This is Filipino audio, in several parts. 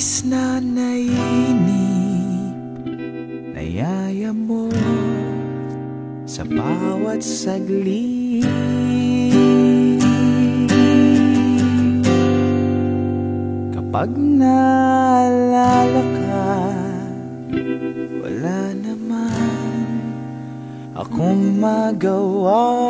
Labis na nainip Nayaya mo Sa bawat saglit. Kapag naalala ka Wala naman Akong magawa.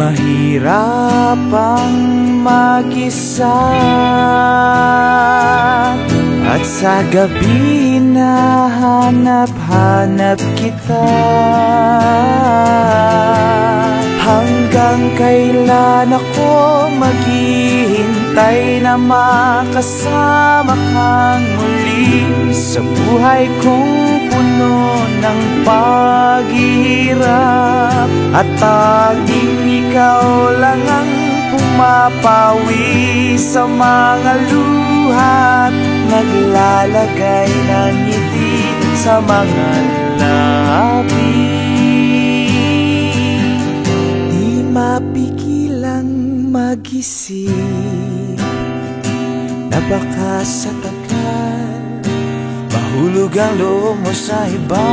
Mahirap ang mag-isa. At sa gabi nahanap-hanap kita. Hanggang kailan ako maghihintay na makasama kang muli Sa buhay kong puno ng paghihirap At tanging ikaw lang ang pumapawi sa mga luhat Naglalagay ng ngiti sa mga labi Di mapigilang mag-isip Na baka sa tagal Mahulog ang loob mo sa iba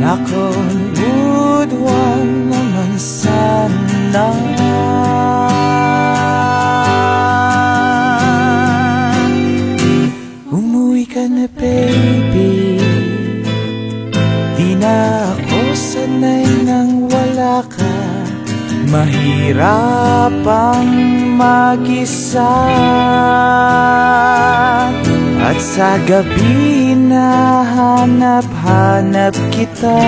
Nako, would wag naman sana. Umuwi ka na baby. Di na ako sanay nang wala ka. Mahirap ang mag-isa. At sa gabi nahanap-hanap kita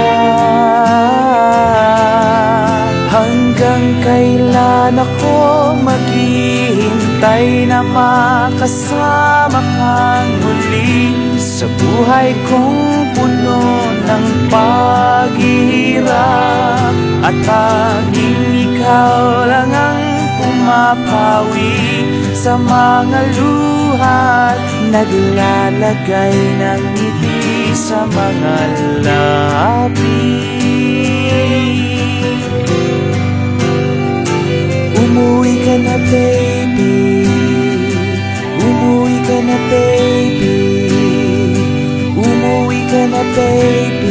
Hanggang kailan ako maghihintay na makasama kang muli Sa buhay kong puno ng paghihirap. At tanging ikaw lang ang pumapawi Sa mga luhat Naglalagay ng ngiti sa mga labi Umuwi ka na baby. Umuwi ka na baby. Umuwi ka na baby